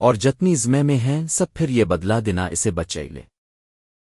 اور جتنی زمے میں ہیں سب پھر یہ بدلا دینا اسے بچے لے۔